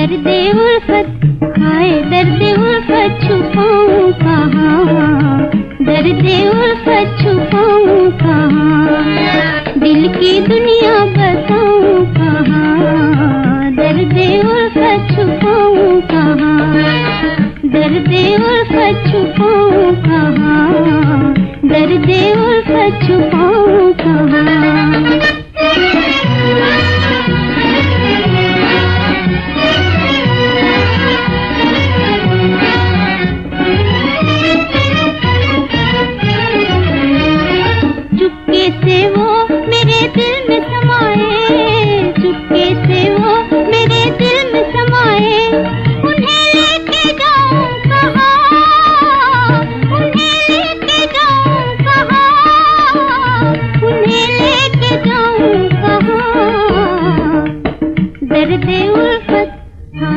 दर्द उल्फत, हाय दर्द उल्फत छुपाऊं कहाँ? दर्द उल्फत छुपाऊं कहाँ? दिल की दुनिया बताऊँ कहाँ? दर्द उल्फत छुपाऊं कहाँ? दर्द उल्फत छुपाऊं कहाँ? दर्द उल्फत छुपाऊं कहाँ?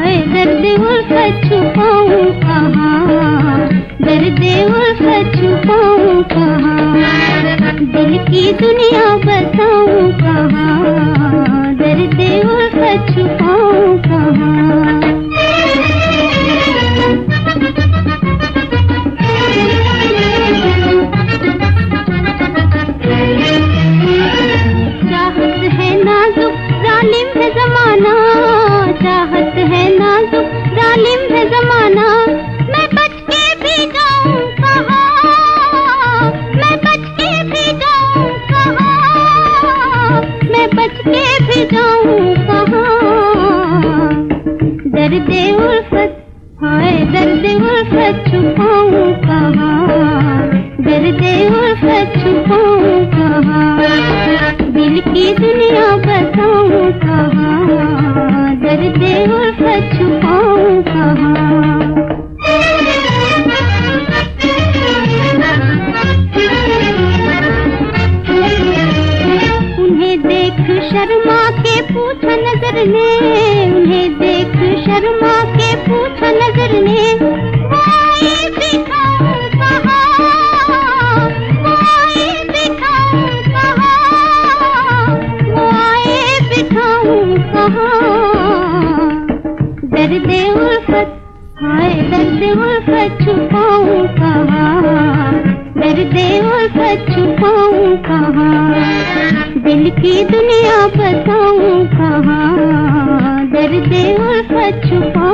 दर्द उल्फत छुपाऊं कहाँ? दर्द उल्फत छुपाऊं कहाँ? दिल की दुनिया उन्हें देख शर्मा के पूछा नज़र ने उन्हें देख शर्मा के पूछा नज़र ने दर्द उल्फत हाय दर्द उल्फत छुपाऊं कहाँ? दर्द उल्फत छुपाऊं कहाँ? दिल की दुनिया बताऊँ कहाँ? दर्द उल्फत छुपाऊं कहाँ